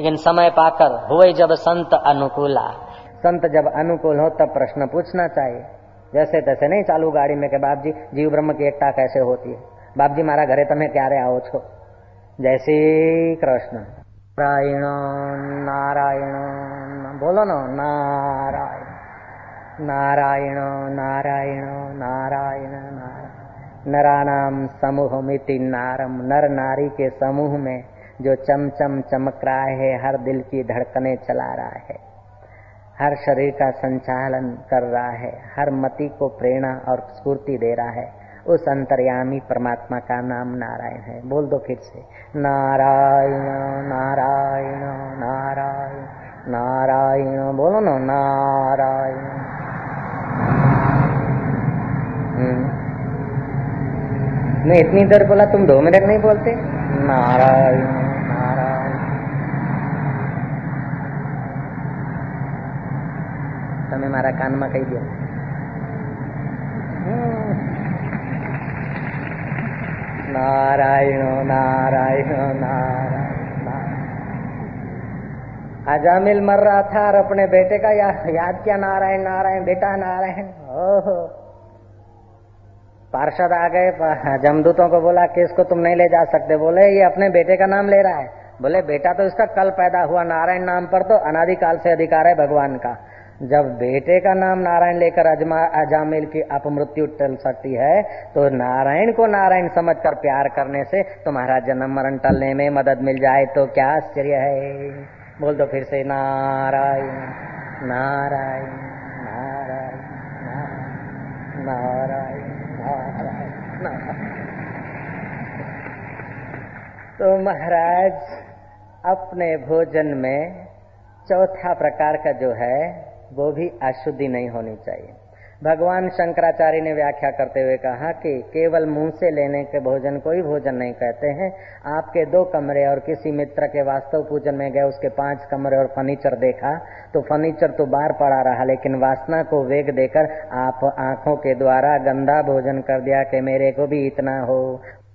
लेकिन समय पाकर हुए जब संत अनुकूला संत जब अनुकूल हो, तब प्रश्न पूछना चाहिए। जैसे तैसे नहीं, चालू गाड़ी में के बाप जी जीव ब्रह्म की एकता कैसे होती है? बाप जी मारा घरे तमें क्યારે आओ छो? जय श्री कृष्ण। नारायण नारायण बोलो ना, नारायण नारायण नारायण नारायण नारायण। नरानाम समूह मिति नारम नर नारी के समूह में जो चम चम चमक रहा है, हर दिल की धड़कने चला रहा है। हर शरीर का संचालन कर रहा है, हर मति को प्रेरणा और स्फूर्ति दे रहा है। उस अंतर्यामी परमात्मा का नाम नारायण है। बोल दो फिर से। नारायण नारायण नारायण नारायण, बोलो ना, नारायण। हम्म। मैं इतनी देर बोला, तुम दो मिनट नहीं बोलते? नारायण। તમે મારા કાનમાં કહી દો नारायण नारायण नारायण अजामिल मर रहा था और अपने बेटे का या, याद किया नारायण नारायण बेटा नारायण ओहो पार्षद आ गए जमदूतों को बोला कि इसको तुम नहीं ले जा सकते बोले ये अपने बेटे का नाम ले रहा है बोले बेटा तो इसका कल पैदा हुआ नारायण नाम पर तो अनादिकाल से अधिकार है भगवान का जब बेटे का नाम नारायण लेकर अजमा, अजामिल की अपमृत्यु टल सकती है तो नारायण को नारायण समझकर प्यार करने से तुम्हारा जन्म मरण टलने में मदद मिल जाए तो क्या आश्चर्य है? बोल दो फिर से, नारायण नारायण नारायण नारायण नारायण नारायण। तो महाराज, अपने भोजन में चौथा प्रकार का जो है वो भी अशुद्धि नहीं होनी चाहिए। भगवान शंकराचार्य ने व्याख्या करते हुए कहा कि केवल मुँह से लेने के भोजन को ही भोजन नहीं कहते हैं। आपके दो कमरे और किसी मित्र के वास्तव पूजन में गए उसके पाँच कमरे और फर्नीचर देखा तो फर्नीचर तो बाहर पड़ा रहा, लेकिन वासना को वेग देकर आप आँखों के द्वारा गंदा भोजन कर दिया कि मेरे को भी इतना हो।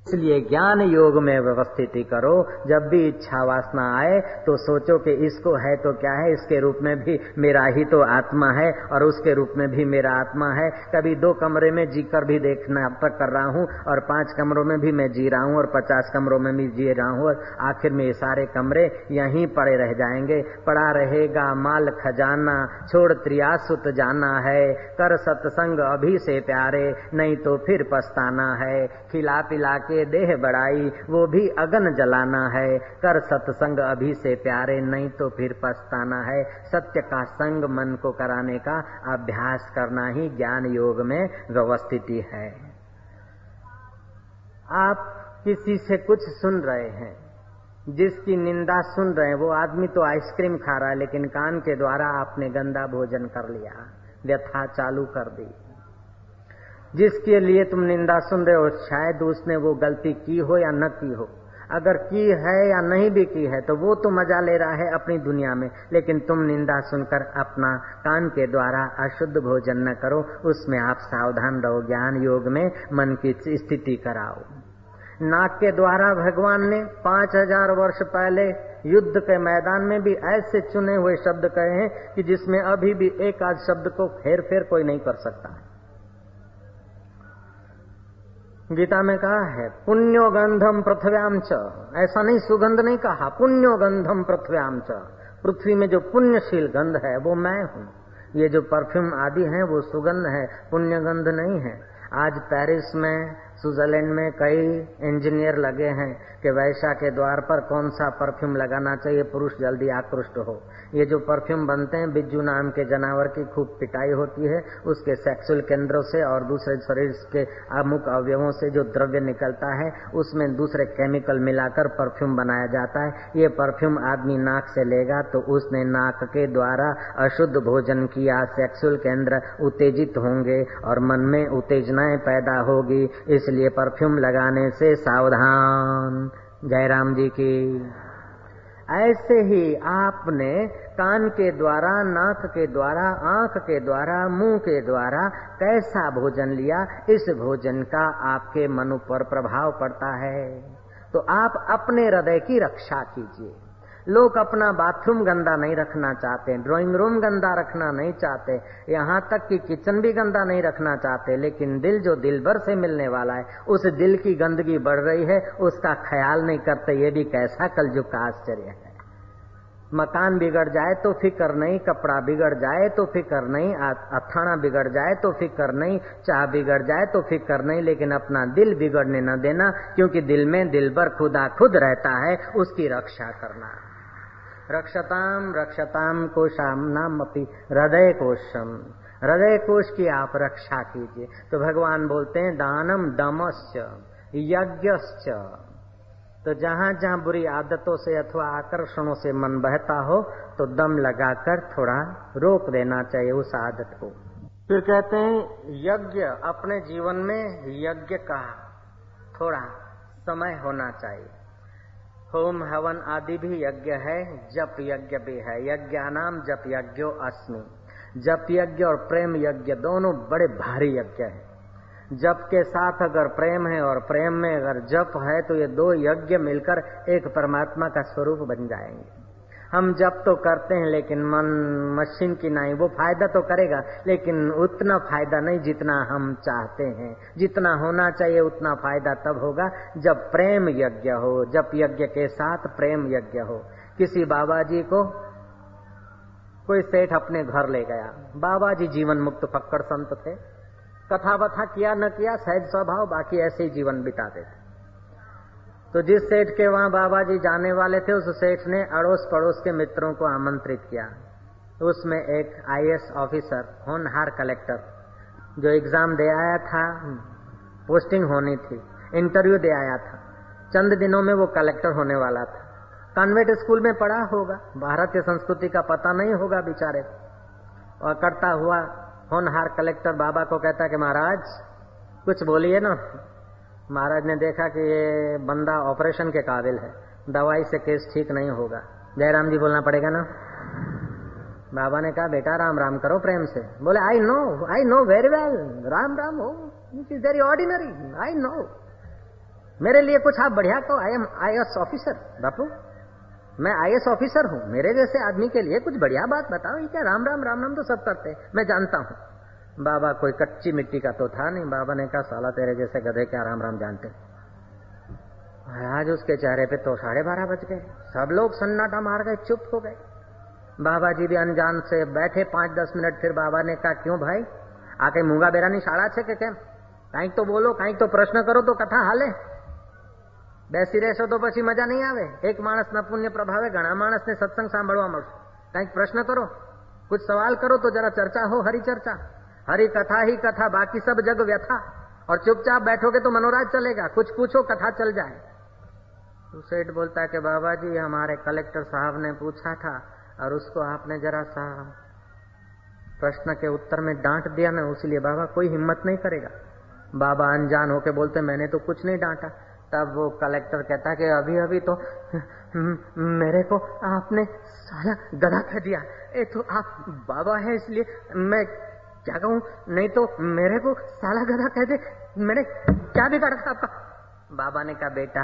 इसलिए ज्ञान योग में व्यवस्थिति करो। जब भी इच्छा वासना आए तो सोचो कि इसको है तो क्या है? इसके रूप में भी मेरा ही तो आत्मा है, और उसके रूप में भी मेरा आत्मा है। कभी दो कमरे में जीकर भी देखना तक कर रहा हूँ, और पाँच कमरों में भी मैं जी रहा हूँ, और पचास कमरों में भी जी रहा हूँ, और आखिर में ये सारे कमरे यहीं पड़े रह जाएँगे। पड़ा रहेगा माल खजाना, छोड़ त्रियासुत जाना है। कर सत्संग अभी से प्यारे, नहीं तो फिर पछताना है। खिला पिला के के देह बढ़ाई, वो भी अगन जलाना है। कर सत्संग अभी से प्यारे, नहीं तो फिर पछताना है। सत्य का संग मन को कराने का अभ्यास करना ही ज्ञान योग में व्यवस्थिति है। आप किसी से कुछ सुन रहे हैं, जिसकी निंदा सुन रहे हैं, वो आदमी तो आइसक्रीम खा रहा है, लेकिन कान के द्वारा आपने गंदा भोजन कर लिया, व्यथा चालू कर दी। जिसके लिए तुम निंदा सुन रहे हो, शायद उसने वो गलती की हो या न की हो। अगर की है या नहीं भी की है तो वो तो मज़ा ले रहा है अपनी दुनिया में। लेकिन तुम निंदा सुनकर अपना कान के द्वारा अशुद्ध भोजन न करो, उसमें आप सावधान रहो, ज्ञान योग में मन की स्थिति कराओ। नाक के द्वारा भगवान ने पाँच हज़ार वर्ष पहले युद्ध के मैदान में भी ऐसे चुने हुए शब्द कहे हैं कि जिसमें अभी भी एक आध शब्द को फेर फेर कोई नहीं कर सकता। गीता में कहा है पुण्यो गंधम पृथ्व्याम च। ऐसा नहीं, सुगंध नहीं कहा पुण्यो गंधम पृथ्व्याम च। पृथ्वी में जो पुण्यशील गंध है, वो मैं हूँ। ये जो परफ्यूम आदि है, वो सुगंध है पुण्य गंध नहीं है। आज पेरिस में स्विट्जरलैंड में कई इंजीनियर लगे हैं कि वैशा के द्वार पर कौन सा परफ्यूम लगाना चाहिए, पुरुष जल्दी आकृष्ट हो। ये जो परफ्यूम बनते हैं, बिज्जू नाम के जानवर की खूब पिटाई होती है, उसके सेक्सुअल केंद्रों से और दूसरे शरीर के अमुक अवयवों से जो द्रव्य निकलता है, उसमें दूसरे केमिकल मिलाकर परफ्यूम बनाया जाता है। ये परफ्यूम आदमी नाक से लेगा तो उसने नाक के द्वारा अशुद्ध भोजन किया, सेक्सुअल केंद्र उत्तेजित होंगे और मन में उत्तेजनाएँ पैदा होगी। इसलिए इसलिए परफ्यूम लगाने से सावधान। जयराम जी की। ऐसे ही आपने कान के द्वारा, नाक के द्वारा, आँख के द्वारा, मुँह के द्वारा कैसा भोजन लिया, इस भोजन का आपके मन पर प्रभाव पड़ता है। तो आप अपने हृदय की रक्षा कीजिए। लोग अपना बाथरूम गंदा नहीं रखना चाहते, ड्राइंग रूम गंदा रखना नहीं चाहते, यहाँ तक कि किचन भी गंदा नहीं रखना चाहते, लेकिन दिल जो दिल भर से मिलने वाला है, उस दिल की गंदगी बढ़ रही है, उसका ख्याल नहीं करते, ये भी कैसा कलयुग का आश्चर्य है। मकान बिगड़ जाए तो फ़िक्र नहीं, कपड़ा बिगड़ जाए तो फ़िक्र नहीं अथाना बिगड़ जाए तो फ़िक्र नहीं, चाह बिगड़ जाए तो फ़िक्र नहीं, लेकिन अपना दिल बिगड़ने न देना, क्योंकि दिल में दिल भर खुदा खुद रहता है, उसकी रक्षा करना। रक्षताम रक्षताम कोशाम नाम अपनी हृदय कोशम हृदय कोश की आप रक्षा कीजिए। तो भगवान बोलते हैं, दानम दमश्च, यज्ञश्च। तो जहाँ जहाँ बुरी आदतों से अथवा आकर्षणों से मन बहता हो तो दम लगाकर थोड़ा रोक देना चाहिए उस आदत को। फिर कहते हैं, यज्ञ, अपने जीवन में यज्ञ का थोड़ा समय होना चाहिए। होम हवन आदि भी यज्ञ है, जप यज्ञ भी है। यज्ञ नाम जप यज्ञो अस्मि। जप यज्ञ और प्रेम यज्ञ दोनों बड़े भारी यज्ञ है। जप के साथ अगर प्रेम है और प्रेम में अगर जप है तो ये दो यज्ञ मिलकर एक परमात्मा का स्वरूप बन जाएँगे। हम जब तो करते हैं, लेकिन मन मशीन की नहीं वो फ़ायदा तो करेगा, लेकिन उतना फ़ायदा नहीं जितना हम चाहते हैं। जितना होना चाहिए, उतना फ़ायदा तब होगा जब प्रेम यज्ञ हो, जब यज्ञ के साथ प्रेम यज्ञ हो। किसी बाबा जी को कोई सेठ अपने घर ले गया। बाबा जी जीवन मुक्त फक्कड़ संत थे। कथा वथा किया न किया सहज स्वभाव, बाकी ऐसे ही जीवन बिताते थे तो जिस सेठ के वहाँ बाबा जी जाने वाले थे, उस सेठ ने अड़ोस पड़ोस के मित्रों को आमंत्रित किया। उसमें एक आईएएस ऑफिसर, होनहार कलेक्टर, जो एग्ज़ाम दे आया था, पोस्टिंग होनी थी, इंटरव्यू दे आया था। चंद दिनों में वो कलेक्टर होने वाला था। कॉन्वेंट स्कूल में पढ़ा होगा, भारतीय संस्कृति का पता नहीं होगा बेचारे और करता हुआ होनहार कलेक्टर बाबा को कहता कि, महाराज, कुछ बोलिए ना। महाराज ने देखा कि ये बंदा ऑपरेशन के काबिल है। दवाई से केस ठीक नहीं होगा। जयराम जी बोलना पड़ेगा ना? बाबा ने कहा, बेटा, राम राम करो प्रेम से। बोले I know I know very well Ram Ram हो। It is very ordinary I know मेरे लिए कुछ आप बढ़िया कहो। I am I S officer बापू, मैं आई एस ऑफिसर हूँ। मेरे जैसे आदमी के लिए कुछ बढ़िया बात बताओ। ये क्या राम राम राम राम तो सब करते हैं। मैं जानता हूँ। बाबा कोई कच्ची मिट्टी का तो था नहीं बाबा ने कहा साला तेरे जैसे गधे क्या राम राम जानते आज उसके चेहरे पे तो साढ़े बारह बज गए सब लोग सन्नाटा मार गए चुप हो गए बाबा जी भी अनजान से बैठे पांच दस मिनट फिर बाबा ने कहा क्यों भाई आके मूंगा बेरानी शाड़ा छे के કેમ કાંઈક तो बोलो કાંઈક तो प्रश्न करो तो कथा हाले બેસી રહેશો તો પછી મજા નહીં આવે એક માણસના પુણ્ય પ્રભાવે ઘણા માણસને સત્સંગ સાંભળવા મળશે કંઈક પ્રશ્ન કરો कुछ सवाल करो तो जरा चर्चा हो हरी चर्चा हरी कथा ही कथा, बाकी सब जग व्यथा। और चुपचाप बैठोगे तो मनोराज चलेगा, कुछ पूछो, कथा चल जाए। तो सेठ बोलता है कि बाबा जी हमारे कलेक्टर साहब ने पूछा था, और उसको आपने जरा सा प्रश्न के उत्तर में डांट दिया ना इसलिए बाबा, कोई हिम्मत नहीं करेगा। बाबा अनजान होके बोलते, मैंने तो कुछ नहीं डांटा। तब वो कलेक्टर कहता कि अभी अभी तो मेरे को आपने साला गधा कह दिया। ए तो आप बाबा है इसलिए, मैं क्या कहूँ? नहीं तो मेरे को साला गधा कह दे मैंने क्या बिगाड़ा था आपका? बाबा ने कहा, बेटा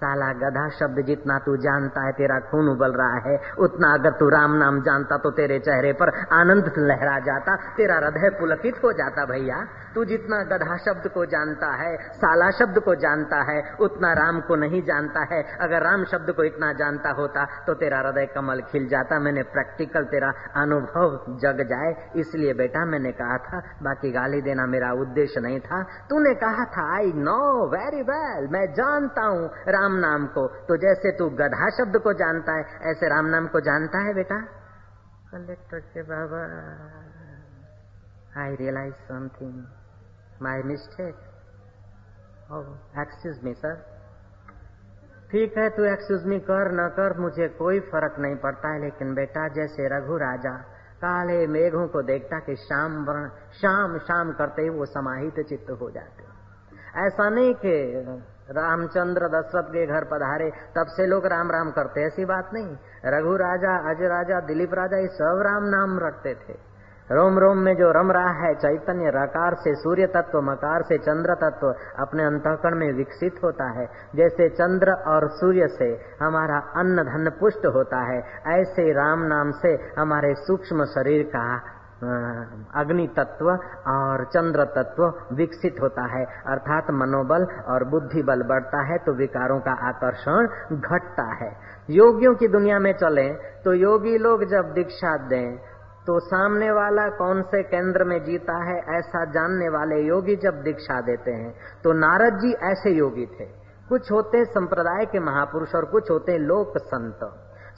साला गधा शब्द जितना तू जानता है, तेरा खून उबल रहा है। उतना अगर तू राम नाम जानता तो तेरे चेहरे पर आनंद लहरा जाता, तेरा हृदय पुलकित हो जाता भैया। तू जितना गधा शब्द को जानता है, साला शब्द को जानता है, उतना राम को नहीं जानता है। अगर राम शब्द को इतना जानता होता तो तेरा हृदय कमल खिल जाता। मैंने प्रैक्टिकल तेरा अनुभव जग जाए, इसलिए बेटा मैंने कहा था, बाकी गाली देना मेरा उद्देश्य नहीं था। तूने कहा था आई नो वेरी वेल मैं जानता हूँ, राम राम नाम को। तो जैसे तू गधा शब्द को जानता है, ऐसे राम नाम को जानता है बेटा। कलेक्टर के बाबा I realize something my mistake excuse me sir ठीक है, तू एक्सक्यूज मी कर, न कर, मुझे कोई फ़र्क नहीं पड़ता है, लेकिन बेटा, जैसे रघु राजा काले मेघों को देखता कि शाम वर्ण शाम शाम करते ही वो समाहित चित्त हो जाते ऐसा नहीं कि रामचंद्र दशरथ के घर पधारे, तब से लोग राम राम करते, ऐसी बात नहीं। रघु राजा अजय राजा, दिलीप राजा, ये सब राम नाम रखते थे। रोम रोम में जो रम रहा है, चैतन्य रकार से सूर्य तत्व, मकार से चंद्र तत्व, अपने अंतकरण में विकसित होता है। जैसे चंद्र और सूर्य से हमारा अन्न धन पुष्ट होता है, ऐसे राम नाम से हमारे सूक्ष्म शरीर का अग्नि तत्व और चंद्र तत्व विकसित होता है। अर्थात मनोबल और बुद्धि बल बढ़ता है तो विकारों का आकर्षण घटता है। योगियों की दुनिया में चले तो योगी लोग जब दीक्षा दें तो सामने वाला कौन से केंद्र में जीता है ऐसा जानने वाले योगी जब दीक्षा देते हैं तो नारद जी ऐसे योगी थे। कुछ होते संप्रदाय के महापुरुष और कुछ होते लोक संत।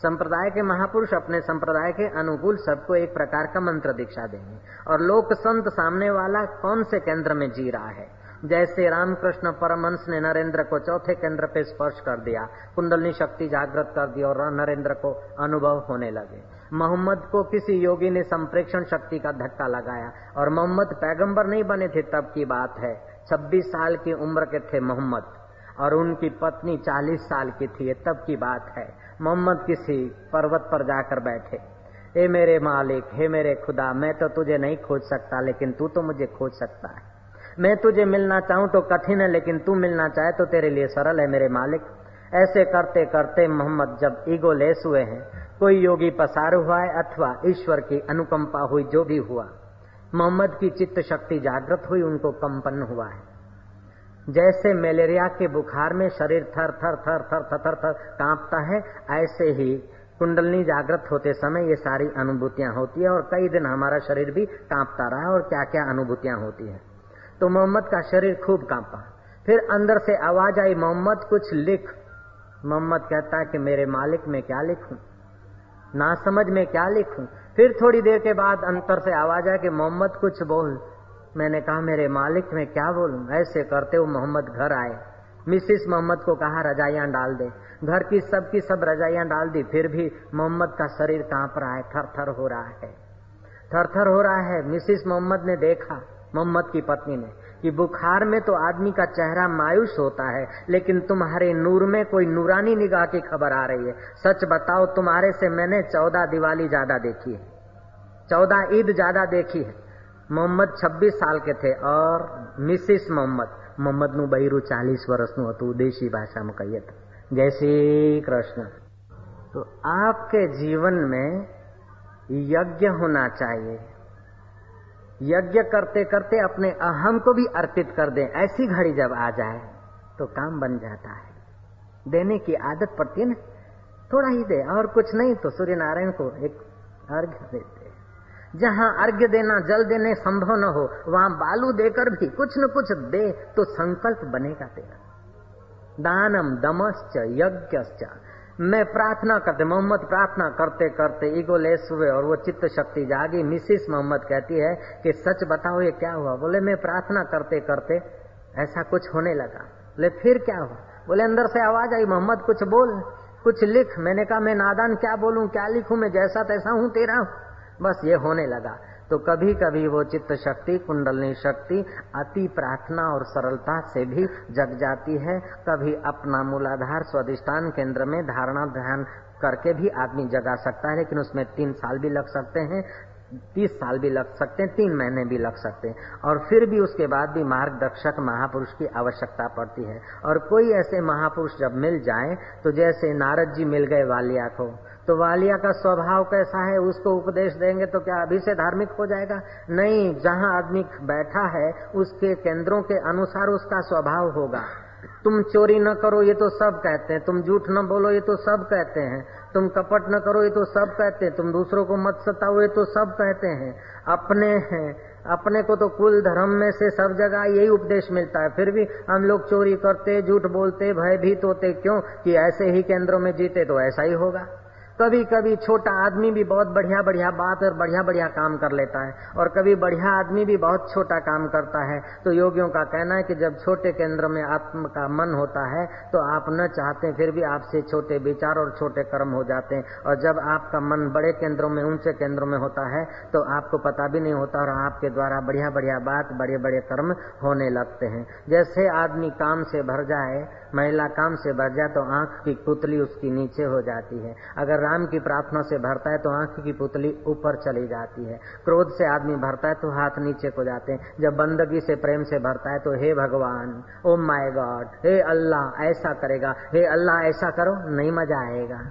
संप्रदाय के महापुरुष अपने संप्रदाय के अनुकूल सबको एक प्रकार का मंत्र दीक्षा देंगे। और लोक संत सामने वाला कौन से केंद्र में जी रहा है? जैसे रामकृष्ण परमहंस ने नरेंद्र को चौथे केंद्र पे स्पर्श कर दिया, कुंडलनी शक्ति जागृत कर दी और नरेंद्र को अनुभव होने लगे। मोहम्मद को किसी योगी ने संप्रेक्षण शक्ति का धक्का लगाया और मोहम्मद पैगंबर नहीं बने थे तब की बात है। 26 साल की उम्र के थे मोहम्मद और उनकी पत्नी 40 साल की थी तब की बात है। मोहम्मद किसी पर्वत पर जाकर बैठे। हे मेरे मालिक, हे मेरे खुदा, मैं तो तुझे नहीं खोज सकता, लेकिन तू तो मुझे खोज सकता है। मैं तुझे मिलना चाहूँ तो कठिन है, लेकिन तू मिलना चाहे तो तेरे लिए सरल है मेरे मालिक। ऐसे करते करते मोहम्मद जब ईगो लेस हुए हैं, कोई योगी पसार हुआ है अथवा ईश्वर की अनुकंपा हुई जो भी हुआ, मोहम्मद की चित्त शक्ति जागृत हुई, उनको कंपन हुआ है। जैसे मलेरिया के बुखार में शरीर थर थर थर थर थर थर थर कांपता है, ऐसे ही कुंडलनी जागृत होते समय ये सारी अनुभूतियाँ होती है और कई दिन हमारा शरीर भी कांपता रहा और क्या क्या अनुभूतियाँ होती है। तो मोहम्मद का शरीर खूब कांपा। फिर अंदर से आवाज़ आई, मोहम्मद, कुछ लिख। मोहम्मद कहता है कि मेरे मालिक में क्या लिखूं? ना समझ में क्या लिखूं? फिर थोड़ी देर के बाद अंतर से आवाज़ आया कि मोहम्मद, कुछ बोल। मैंने कहा, मेरे मालिक, में क्या बोलूँ? ऐसे करते हुए मोहम्मद घर आए। मिसिस मोहम्मद को कहा, रजाइयाँ डाल दे। घर की सब की सब रजाइयाँ डाल दी, फिर भी मोहम्मद का शरीर काँप रहा है थर थर हो रहा है। थर थर हो रहा है। मिसिस मोहम्मद ने देखा, मोहम्मद की पत्नी ने, कि बुखार में तो आदमी का चेहरा मायूस होता है, लेकिन तुम्हारे नूर में कोई नूरानी निगाह की खबर आ रही है। सच बताओ, तुम्हारे से मैंने चौदह दिवाली ज़्यादा देखी है। चौदह ईद ज़्यादा देखी है। मोहम्मद छब्बीस साल के थे और मिसिस मोहम्मद मोहम्मद नु बहिरू चालीस वर्ष नु હતું દેશી ભાષામાં કહીએ તો જય શ્રી कृष्ण तो आपके जीवन में यज्ञ होना चाहिए यज्ञ करते करते अपने अहम को भी अर्पित कर दें ऐसी घड़ी जब आ जाए तो काम बन जाता है देने की आदत पड़ती है ना थोड़ा ही दे और कुछ नहीं तो सूर्य नारायण को एक अर्घ्य देते जहाँ अर्घ्य देना, जल देने संभव न हो, वहाँ बालू देकर भी कुछ न कुछ दे तो संकल्प बनेगा तेरा। दानम दमश्च यज्ञ मैं प्रार्थना करते, मोहम्मद प्रार्थना करते करते ईगो लेस हुए और वो चित्त शक्ति जागी। मिसिस मोहम्मद कहती है कि, सच बताओ, ये क्या हुआ? बोले, मैं प्रार्थना करते करते ऐसा कुछ होने लगा। बोले, फिर क्या हुआ? बोले, अंदर से आवाज़ आई, मोहम्मद, कुछ बोल, कुछ लिख। मैंने कहा, मैं नादान क्या बोलूँ, क्या लिखूं? मैं जैसा तैसा हूँ, तेरा बस ये होने लगा। तो कभी कभी वो चित्त शक्ति कुंडलनी शक्ति, अति प्रार्थना और सरलता से भी जग जाती है। कभी अपना मूलाधार स्वादिष्ठान केंद्र में धारणा ध्यान करके भी आदमी जगा सकता है, लेकिन उसमें तीन साल भी लग सकते हैं, तीस साल भी लग सकते हैं, तीन महीने भी लग सकते हैं। और फिर भी उसके बाद भी मार्गदर्शक महापुरुष की आवश्यकता पड़ती है। और कोई ऐसे महापुरुष जब मिल जाए तो जैसे नारद जी मिल गए वालिया को तो वालिया का स्वभाव कैसा है, उसको उपदेश देंगे तो क्या अभी से धार्मिक हो जाएगा? नहीं, जहाँ आदमी बैठा है, उसके केंद्रों के अनुसार उसका स्वभाव होगा। तुम चोरी न करो, ये तो सब कहते हैं। तुम झूठ न बोलो, ये तो सब कहते हैं। तुम कपट न करो, ये तो सब कहते हैं। तुम दूसरों को मत सताओ, ये तो सब कहते हैं। अपने हैं, अपने को तो कुल धर्म में से सब जगह यही उपदेश मिलता है। फिर भी हम लोग चोरी करते, झूठ बोलते, भयभीत होते, क्यों? कि ऐसे ही केंद्रों में जीते तो ऐसा ही होगा। कभी कभी छोटा आदमी भी बहुत बढ़िया बढ़िया बात और बढ़िया बढ़िया काम कर लेता है और कभी बढ़िया आदमी भी बहुत छोटा काम करता है। तो योगियों का कहना है कि जब छोटे केंद्र में आत्म का मन होता है तो आप न चाहते फिर भी आपसे छोटे विचार और छोटे कर्म हो जाते हैं। और जब आपका मन बड़े केंद्रों में, ऊँचे केंद्रों में होता है तो आपको पता भी नहीं होता और आपके द्वारा बढ़िया बढ़िया बात बड़े बड़े कर्म होने लगते हैं। जैसे आदमी काम से भर जाए महिला काम से भर जाए तो आँख की पुतली उसकी नीचे हो जाती है। अगर राम की प्रार्थना से भरता है तो आँख की पुतली ऊपर चली जाती है। क्रोध से आदमी भरता है तो हाथ नीचे को जाते हैं। जब बंदगी से प्रेम से भरता है तो हे भगवान, ओम माय गॉड, हे अल्लाह, ऐसा करेगा। हे अल्लाह, ऐसा करो, नहीं मज़ा आएगा।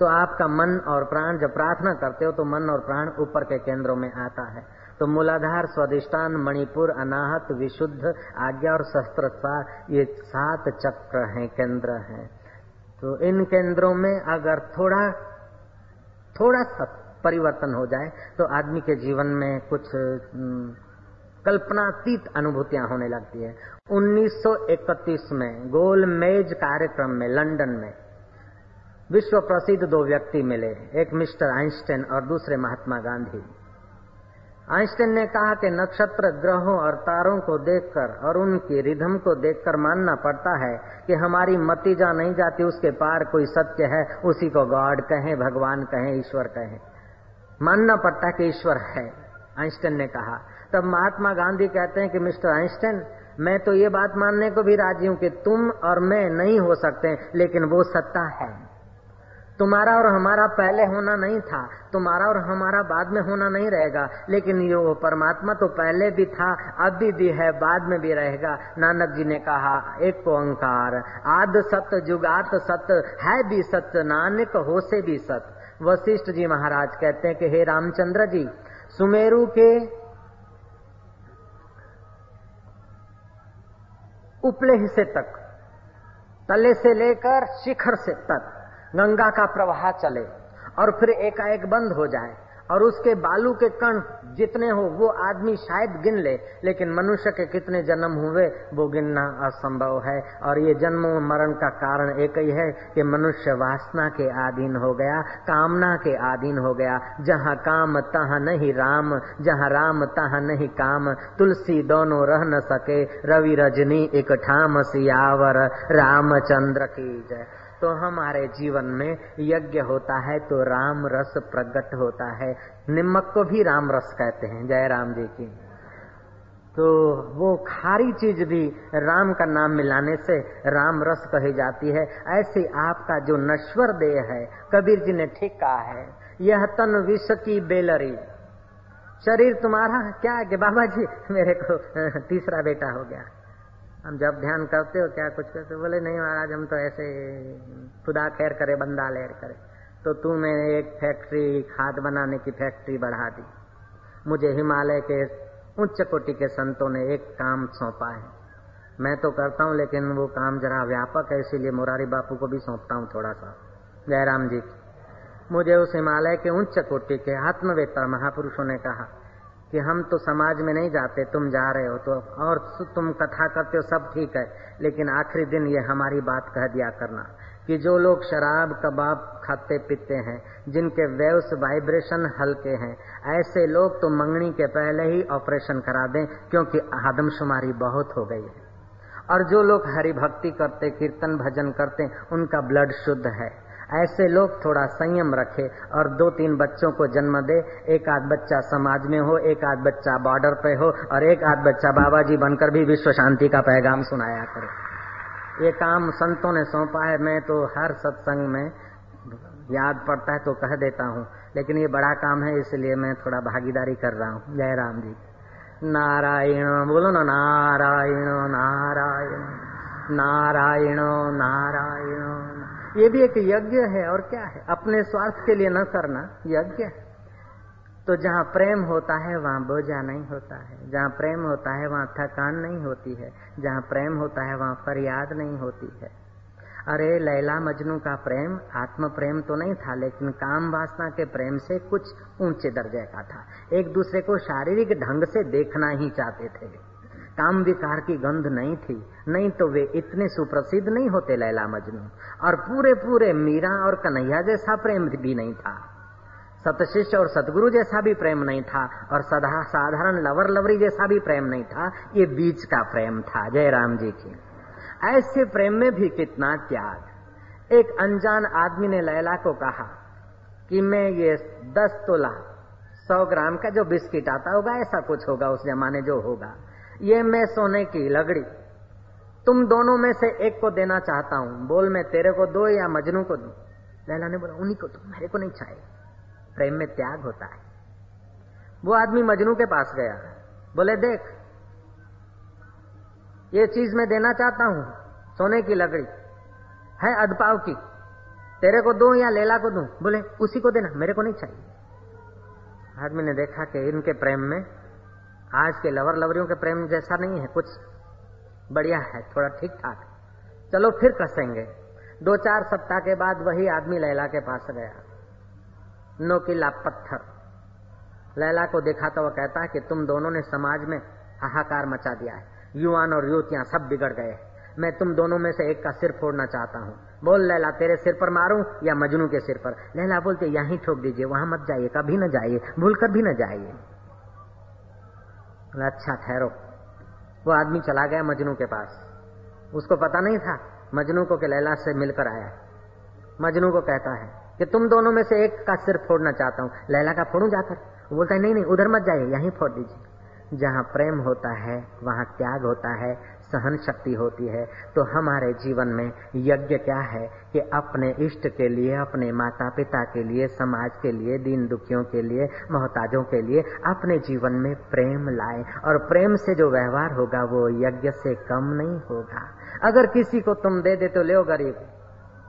तो आपका मन और प्राण जब प्रार्थना करते हो तो मन और प्राण ऊपर के केंद्रों में आता है। तो मूलाधार स्वादिष्टान, मणिपुर, अनाहत, विशुद्ध, आज्ञा और शस्त्र ये सात चक्र हैं, केंद्र हैं। तो इन केंद्रों में अगर थोड़ा थोड़ा सा परिवर्तन हो जाए तो आदमी के जीवन में कुछ कल्पनातीत अनुभूतियाँ होने लगती है। 1931 में गोल मेज कार्यक्रम में, लंदन में, विश्व प्रसिद्ध दो व्यक्ति मिले एक मिस्टर आइंस्टाइन और दूसरे महात्मा गांधी। आइंस्टाइन ने कहा कि नक्षत्र ग्रहों और तारों को देखकर और उनकी रिधम को देखकर मानना पड़ता है कि हमारी मति जा नहीं जाती, उसके पार कोई सत्य है, उसी को गॉड कहें, भगवान कहें, ईश्वर कहें। मानना पड़ता है कि ईश्वर है आइंस्टाइन ने कहा। तब महात्मा गांधी कहते हैं कि, मिस्टर आइंस्टाइन मैं तो ये बात मानने को भी राज़ी हूँ कि तुम और मैं नहीं हो सकते, लेकिन वो सत्ता है। तुम्हारा और हमारा पहले होना नहीं था, तुम्हारा और हमारा बाद में होना नहीं रहेगा, लेकिन यो परमात्मा तो पहले भी था अभी भी है, बाद में भी रहेगा। नानक जी ने कहा, एक ओंकार आद सत्य जुगात सत्य है भी सत्य नानक हो से भी सत्य वशिष्ठ जी महाराज कहते हैं कि, हे रामचंद्र जी, सुमेरु के उपले हिस्से तक, तले से लेकर शिखर से तक गंगा का प्रवाह चले और फिर एकाएक बंद हो जाए और उसके बालू के कण जितने हो वो आदमी शायद गिन ले, लेकिन मनुष्य के कितने जन्म हुए वो गिनना असंभव है। और ये जन्म मरण का कारण एक ही है कि मनुष्य वासना के अधीन हो गया, कामना के अधीन हो गया। जहाँ काम तहाँ नहीं राम, जहाँ राम तहाँ नहीं काम। तुलसी दोनों रह न सके, रवि रजनी एक ठाम सियावर। रामचंद्र की जय। तो हमारे जीवन में यज्ञ होता है तो राम रस प्रकट होता है। निमक को भी राम रस कहते हैं, जय राम जी की। तो वो खारी चीज़ भी राम का नाम मिलाने से राम रस कही जाती है। ऐसे आपका जो नश्वर देह है, कबीर जी ने ठीक कहा है, यह तन विष की बेलरी। शरीर तुम्हारा, क्या है कि बाबा जी? मेरे को तीसरा बेटा हो गया। हम जब ध्यान करते हो, क्या कुछ करते बोले, नहीं महाराज, हम तो ऐसे खुदा खैर करे, बंदा लेर करे। तो तू मैंने एक फैक्ट्री खाद बनाने की फैक्ट्री बढ़ा दी। मुझे हिमालय के उच्च कोटि के संतों ने एक काम सौंपा है। मैं तो करता हूँ, लेकिन वो काम जरा व्यापक है, इसीलिए मुरारी बापू को भी सौंपता हूँ थोड़ा सा जयराम जी, मुझे उस हिमालय के उच्च कोटि के आत्मवेता महापुरुषों ने कहा कि हम तो समाज में नहीं जाते, तुम जा रहे हो तो और तुम कथा करते हो, सब ठीक है, लेकिन आखिरी दिन ये हमारी बात कह दिया करना कि जो लोग शराब, कबाब खाते पीते हैं, जिनके वेव्स वाइब्रेशन हल्के हैं, ऐसे लोग तो मंगनी के पहले ही ऑपरेशन करा दें, क्योंकि आदमशुमारी बहुत हो गई है। और जो लोग हरि भक्ति करते, कीर्तन भजन करते, उनका ब्लड शुद्ध है। ऐसे लोग थोड़ा संयम रखे और दो तीन बच्चों को जन्म दे। एक आध बच्चा समाज में हो, एक आध बच्चा बॉर्डर पे हो और एक आध बच्चा बाबा जी बनकर भी विश्व शांति का पैगाम सुनाया करे। ये काम संतों ने सौंपा है। मैं तो हर सत्संग में याद पड़ता है तो कह देता हूँ, लेकिन ये बड़ा काम है, इसलिए मैं थोड़ा भागीदारी कर रहा हूँ। जय राम जी। नारायण, बोलो ना, नारायण नारायण नारायण नारायण। ये भी एक यज्ञ है और क्या है? अपने स्वार्थ के लिए न करना यज्ञ है। तो जहाँ प्रेम होता है, वहाँ बोझा नहीं होता है। जहाँ प्रेम होता है, वहाँ थकान नहीं होती है। जहाँ प्रेम होता है, वहाँ फरियाद नहीं होती है। अरे, लैला मजनू का प्रेम आत्म प्रेम तो नहीं था, लेकिन काम वासना के प्रेम से कुछ ऊँचे दर्जे का था। एक दूसरे को शारीरिक ढंग से देखना ही चाहते थे। काम विकार की गंध नहीं थी। नहीं तो वे इतने सुप्रसिद्ध नहीं होते लैला मजनू। और पूरे पूरे मीरा और कन्हैया जैसा प्रेम भी नहीं था। सतशिष्य और सतगुरु जैसा भी प्रेम नहीं था, और सदा साधारण लवर लवरी जैसा भी प्रेम नहीं था। ये बीच का प्रेम था जय राम जी की। ऐसे प्रेम में भी कितना त्याग। एक अनजान आदमी ने लैला को कहा कि मैं ये दस तोला सौ ग्राम का जो बिस्किट आता होगा, ऐसा कुछ होगा, उस जमाने जो होगा। ये मैं सोने की लगड़ी तुम दोनों में से एक को देना चाहता हूँ। बोल, मैं तेरे को दो या मजनू को दू? लैला ने बोला, उन्हीं को तो मेरे को नहीं चाहिए। प्रेम में त्याग होता है। वो आदमी मजनू के पास गया बोले, देख, ये चीज़ मैं देना चाहता हूँ, सोने की लकड़ी। है अदपाव की। तेरे को दू या लेला को दू? बोले, उसी को देना, मेरे को नहीं चाहिए। आदमी ने देखा कि इनके प्रेम में आज के लवर लवरियों के प्रेम जैसा नहीं है, कुछ बढ़िया है, थोड़ा ठीक ठाक चलो फिर कसेंगे। दो चार सप्ताह के बाद वही आदमी लैला के पास गया। नोकीला पत्थर लैला को देखा तो वह कहता है कि तुम दोनों ने समाज में हाहाकार मचा दिया है। युवान और युवतियाँ सब बिगड़ गए मैं तुम दोनों में से एक का सिर फोड़ना चाहता हूँ। बोल लैला, तेरे सिर पर मारूं या मजनू के सिर पर? लैला बोलते, यहीं ठोक दीजिए, वहाँ मत जाइए, कभी न जाइए भूल कर भी न जाइए। अच्छा ठहरो। वो आदमी चला गया मजनू के पास। उसको पता नहीं था, मजनू को के लैला से मिलकर आया। मजनू को कहता है कि तुम दोनों में से एक का सिर फोड़ना चाहता हूँ। लैला का फोड़ू जाकर? बोलता है, नहीं नहीं, उधर मत जाइए, यहीं फोड़ दीजिए। जहाँ प्रेम होता है, वहाँ त्याग होता है सहन शक्ति होती है तो हमारे जीवन में यज्ञ क्या है कि अपने इष्ट के लिए, अपने माता पिता के लिए, समाज के लिए दीन दुखियों के लिए, मोहताजों के लिए अपने जीवन में प्रेम लाए। और प्रेम से जो व्यवहार होगा, वो यज्ञ से कम नहीं होगा। अगर किसी को तुम दे दे तो ले गरीब।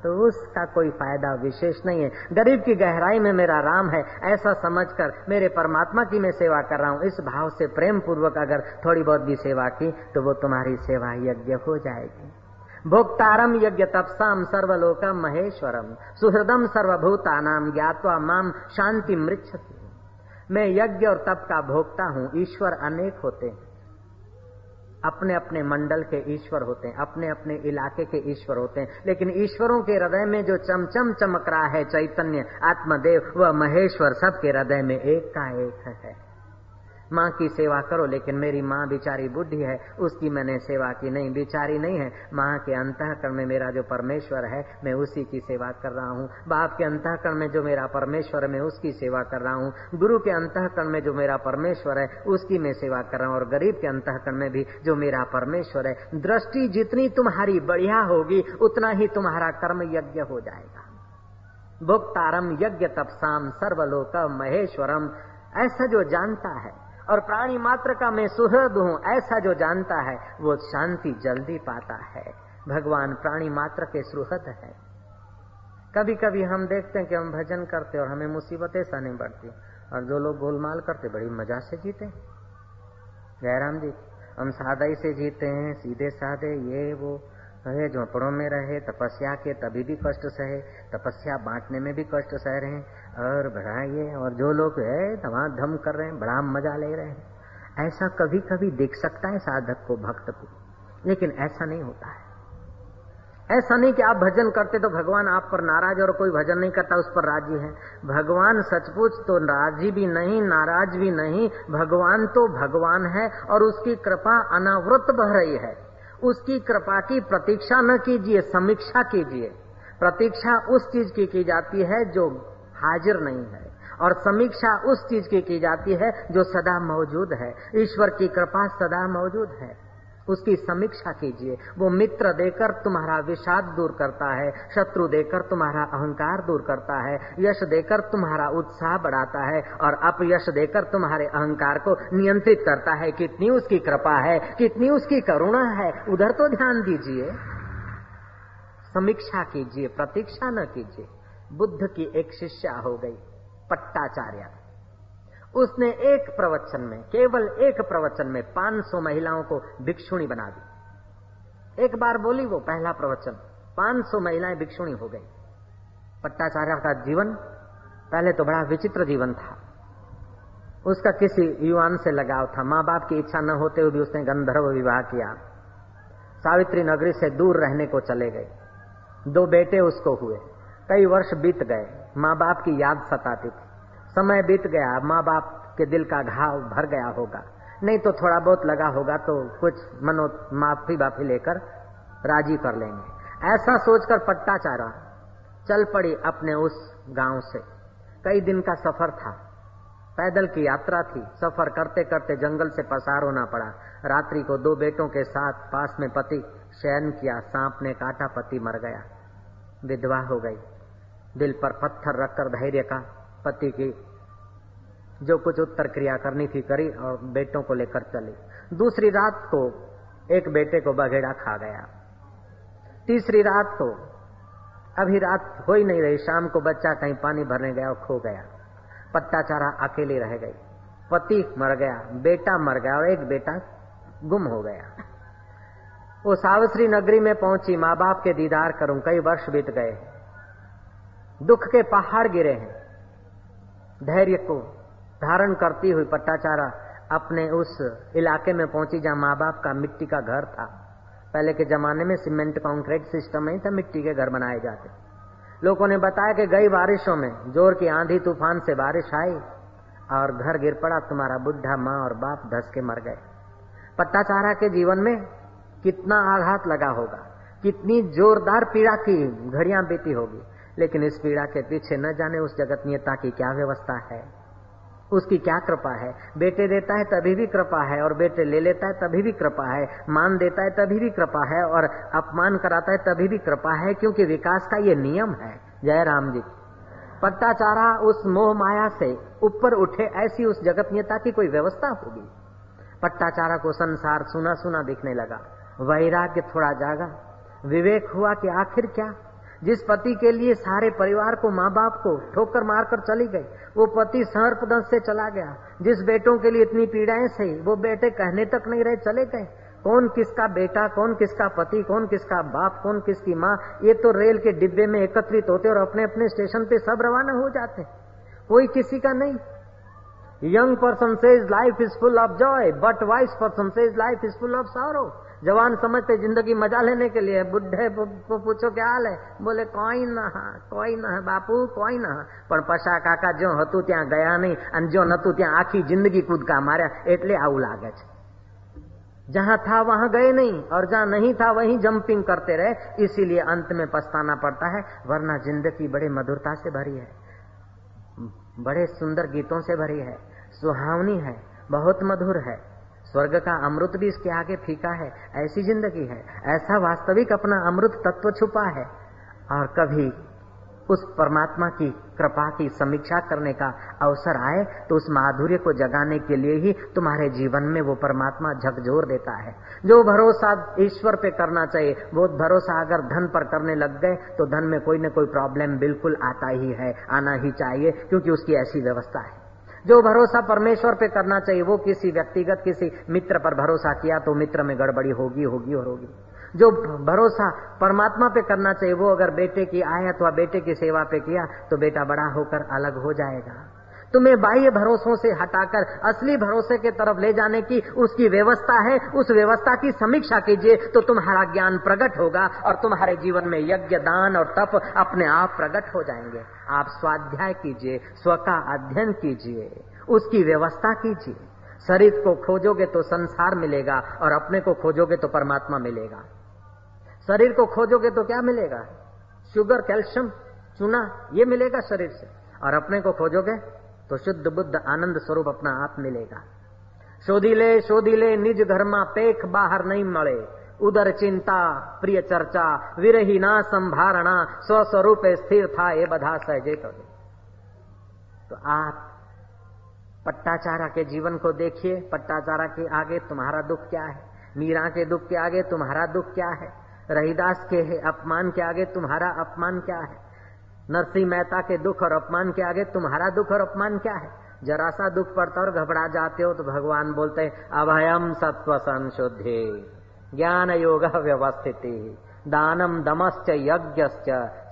तो उसका कोई फ़ायदा विशेष नहीं है। गरीब की गहराई में मेरा राम है, ऐसा समझकर मेरे परमात्मा की मैं सेवा कर रहा हूँ। इस भाव से प्रेम पूर्वक अगर थोड़ी बहुत भी सेवा की तो वो तुम्हारी सेवा यज्ञ हो जाएगी। भोक्तारम यज्ञ तपसाम सर्वलोकम महेश्वरम। सुहृदम सर्वभूता नाम ज्ञातवा माम शांति मृक्ष मैं यज्ञ और तप का भोक्ता हूँ, ईश्वर अनेक होते हैं। अपने अपने मंडल के ईश्वर होते हैं अपने अपने इलाके के ईश्वर होते हैं। लेकिन ईश्वरों के हृदय में जो चमचम चमक रहा है चैतन्य, आत्मदेव व महेश्वर, सबके हृदय में एक का एक है। माँ की सेवा करो, लेकिन मेरी माँ बिचारी बुद्धि है, उसकी मैंने सेवा की नहीं, बिचारी नहीं है। माँ के अंतकरण में मेरा जो परमेश्वर है, मैं उसी की सेवा कर रहा हूँ। बाप के अंतकरण में जो मेरा परमेश्वर है, मैं उसकी सेवा कर रहा हूँ। गुरु के अंतकरण में जो मेरा परमेश्वर है, उसकी मैं सेवा कर रहा हूँ। और गरीब के अंतकरण में भी जो मेरा परमेश्वर है, दृष्टि जितनी तुम्हारी बढ़िया होगी, उतना ही तुम्हारा कर्म यज्ञ हो जाएगा। भुक्तारम यज्ञ तपसाम सर्वलोक महेश्वरम। ऐसा जो जानता है और प्राणी मात्र का मैं सुहृद हूँ, ऐसा जो जानता है, वो शांति जल्दी पाता है। भगवान प्राणी मात्र के सुहृद है। कभी कभी हम देखते हैं कि हम भजन करते और हमें मुसीबतें सहनी पड़ती और जो लोग गोलमाल करते बड़ी मज़ा से जीते जयराम जी, हम सादाई से जीते हैं, सीधे साधे, ये वो। रहे झोपड़ों में रहे, तपस्या के तभी भी कष्ट सहे, तपस्या बांटने में भी कष्ट सह रहे हैं। और ये और जो लोग है धम कर रहे हैं, बड़ा मज़ा ले रहे हैं। ऐसा कभी कभी देख सकता है साधक को, भक्त को। लेकिन ऐसा नहीं होता है। ऐसा नहीं कि आप भजन करते तो भगवान आप पर नाराज़ और कोई भजन नहीं करता, उस पर राज़ी है। भगवान सचपुच तो राज़ी भी नहीं, नाराज़ भी नहीं। भगवान तो भगवान है और उसकी कृपा अनावृत बह रही है। उसकी कृपा की प्रतीक्षा न कीजिए, समीक्षा कीजिए। प्रतीक्षा उस चीज़ की की जाती है जो हाजिर नहीं है, और समीक्षा उस चीज़ की की जाती है जो सदा मौजूद है। ईश्वर की कृपा सदा मौजूद है। उसकी समीक्षा कीजिए। वो मित्र देकर तुम्हारा विषाद दूर करता है, शत्रु देकर तुम्हारा अहंकार दूर करता है, यश देकर तुम्हारा उत्साह बढ़ाता है और अपयश देकर तुम्हारे अहंकार को नियंत्रित करता है। कितनी उसकी कृपा है, कितनी उसकी करुणा है, उधर तो ध्यान दीजिए। समीक्षा कीजिए, प्रतीक्षा न कीजिए। बुद्ध की एक शिष्या हो गई, पट्टाचार्य। उसने एक प्रवचन में, केवल एक प्रवचन में 500 महिलाओं को भिक्षुणी बना दी। एक बार बोली वो पहला प्रवचन 500 महिलाएँ भिक्षुणी हो गई। पट्टाचार्य का जीवन, पहले तो बड़ा विचित्र जीवन था। उसका किसी युवान से लगाव था माँ बाप की इच्छा न होते हुए भी उसने गंधर्व विवाह किया। सावित्री नगरी से दूर रहने को चले गए। दो बेटे उसको हुए। कई वर्ष बीत गए माँ बाप की याद सताती थी। समय बीत गया माँ बाप के दिल का घाव भर गया होगा। नहीं तो थोड़ा बहुत लगा होगा तो कुछ मनो माफ़ी बाफी लेकर राज़ी कर लेंगे। ऐसा सोचकर पट्टा चारा चल पड़ी अपने उस गाँव से। कई दिन का सफ़र था। पैदल की यात्रा थी। सफ़र करते करते जंगल से पसार होना पड़ा। रात्रि को दो बेटों के साथ पास में पति शयन किया, सांप ने काटा, पति मर गया। विधवा हो गई। दिल पर पत्थर रखकर धैर्य का पति की जो कुछ उत्तर क्रिया करनी थी करी और बेटों को लेकर चली। दूसरी रात को एक बेटे को बघेड़ा खा गया। तीसरी रात को, अभी रात हो ही नहीं रही, शाम को बच्चा कहीं पानी भरने गया और खो गया। पट्टा चारा अकेली रह गई। पति मर गया, बेटा मर गया और एक बेटा गुम हो गया। वो सावश्री नगरी में पहुँची, माँ बाप के दीदार करूँ, कई वर्ष बीत गए। दुख के पहाड़ गिरे हैं। धैर्य को धारण करती हुई पट्टाचारा अपने उस इलाके में पहुँची जहाँ माँ बाप का मिट्टी का घर था। पहले के जमाने में सीमेंट, कंक्रीट सिस्टम नहीं था, मिट्टी के घर बनाए जाते। लोगों ने बताया कि गई बारिशों में ज़ोर की आंधी तूफ़ान से बारिश आई और घर गिर पड़ा, तुम्हारा बुढ़ा माँ और बाप धस के मर गए। पट्टाचारा के जीवन में कितना आघात लगा होगा, कितनी जोरदार पीड़ा की घड़ियाँ बीती होगी। लेकिन इस पीड़ा के पीछे न जाने उस जगत नियता की क्या व्यवस्था है। उसकी क्या कृपा है? बेटे देता है तभी भी कृपा है और बेटे ले लेता है तभी भी कृपा है। मान देता है तभी भी कृपा है और अपमान कराता है तभी भी कृपा है क्योंकि विकास का ये नियम है। जय राम जी। पट्टाचारा उस मोह माया से ऊपर उठे ऐसी उस जगत नियता की कोई व्यवस्था होगी? पट्टाचारा को संसार सुना सुना दिखने लगा। वैराग्य थोड़ा जागा। विवेक हुआ कि आखिर क्या? जिस पति के लिए सारे परिवार को माँ बाप को ठोकर मारकर चली गई, वो पति सर्पदंश से चला गया। जिस बेटों के लिए इतनी पीड़ाएँ सही, वो बेटे कहने तक नहीं रहे, चले गए। कौन किसका बेटा, कौन किसका पति, कौन किसका बाप, कौन किसकी माँ, ये तो रेल के डिब्बे में एकत्रित होते और अपने अपने स्टेशन पे सब रवाना हो जाते। कोई किसी का नहीं। Young person says life is full of joy but wise person says life is full of sorrow जवान समझते जिंदगी मजा लेने के लिए बुढ़े को पूछो क्या हाल है बोले कोई ना कोई ना बापू कोई ना પણ પશા કાકા જો હતું ત્યાં ગયા નહીં અને જો નતું ત્યાં આખી જિંદગી કૂદકા માર્યા એટલે આવું લાગે છે जहां था वहां गए नहीं और जहां नहीं था वहीं जंपिंग करते रहे इसीलिए अंत में पछताना पड़ता है वरना जिंदगी बड़े मधुरता से भरी है बड़े सुंदर गीतों से भरी है सुहावनी है बहुत मधुर है स्वर्ग का अमृत भी इसके आगे फीका है, ऐसी ज़िंदगी है, ऐसा वास्तविक अपना अमृत तत्व छुपा है। और कभी उस परमात्मा की कृपा की समीक्षा करने का अवसर आए तो उस माधुर्य को जगाने के लिए ही तुम्हारे जीवन में वो परमात्मा झकझोर देता है। जो भरोसा ईश्वर पे करना चाहिए, वो भरोसा अगर धन पर करने लग गए तो धन में कोई ना कोई प्रॉब्लम बिल्कुल आता ही है, आना ही चाहिए, क्योंकि उसकी ऐसी व्यवस्था है। जो भरोसा परमेश्वर पे करना चाहिए, वो किसी व्यक्तिगत, किसी मित्र पर भरोसा किया तो मित्र में गड़बड़ी होगी होगी और होगी। जो भरोसा परमात्मा पे करना चाहिए, वो अगर बेटे की आय अथवा बेटे की सेवा पे किया तो बेटा बड़ा होकर अलग हो जाएगा। तुम्हें बाह्य भरोसों से हटाकर, असली भरोसे के तरफ़ ले जाने की उसकी व्यवस्था है, उस व्यवस्था की समीक्षा कीजिए तो तुम्हारा ज्ञान प्रकट होगा और तुम्हारे जीवन में यज्ञ, दान और तप अपने आप प्रकट हो जाएँगे। आप स्वाध्याय कीजिए स्व का अध्ययन कीजिए, उसकी व्यवस्था कीजिए। शरीर को खोजोगे तो संसार मिलेगा और अपने को खोजोगे तो परमात्मा मिलेगा। शरीर को खोजोगे तो क्या मिलेगा? शुगर, कैल्शियम, चूना, ये मिलेगा शरीर से। और अपने को खोजोगे तो शुद्ध बुद्ध आनंद स्वरूप अपना आप मिलेगा। शोधी ले शोधी ले, निज घर में पेख बाहर नहीं मले। उदर चिंता, प्रिय चर्चा, विरही ना संभारणा, स्वस्वरूप स्थिर था ये बधा सहजे कर तो आप पट्टाचारा के जीवन को देखिए, पट्टाचारा के आगे तुम्हारा दुख क्या है? मीरा के दुख के आगे तुम्हारा दुख क्या है? रहीदास के अपमान के आगे तुम्हारा अपमान क्या है? नरसिंह मेहता के दुख और अपमान के आगे तुम्हारा दुख और अपमान क्या है? जरा सा दुख पड़ता और घबरा जाते हो तो भगवान बोलते अभयम सत्व संशुद्धि, ज्ञान योग व्यवस्थिति, दानम दमश्च यज्ञ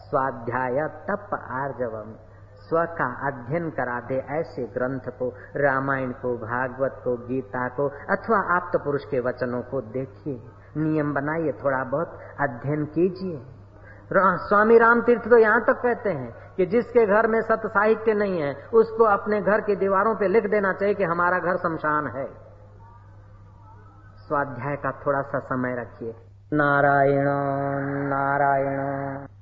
स्वाध्याय तप आर्जवम। स्व का अध्ययन करा दे ऐसे ग्रंथ को, रामायण को, भागवत को, गीता को, अथवा आप तो पुरुष के वचनों को देखिए। नियम बनाइए, थोड़ा बहुत अध्ययन कीजिए। स्वामी राम तीर्थ तो यहाँ तक कहते हैं कि जिसके घर में सत साहित्य नहीं है, उसको अपने घर की दीवारों पे लिख देना चाहिए कि हमारा घर शमशान है। स्वाध्याय का थोड़ा सा समय रखिए। नारायण नारायण।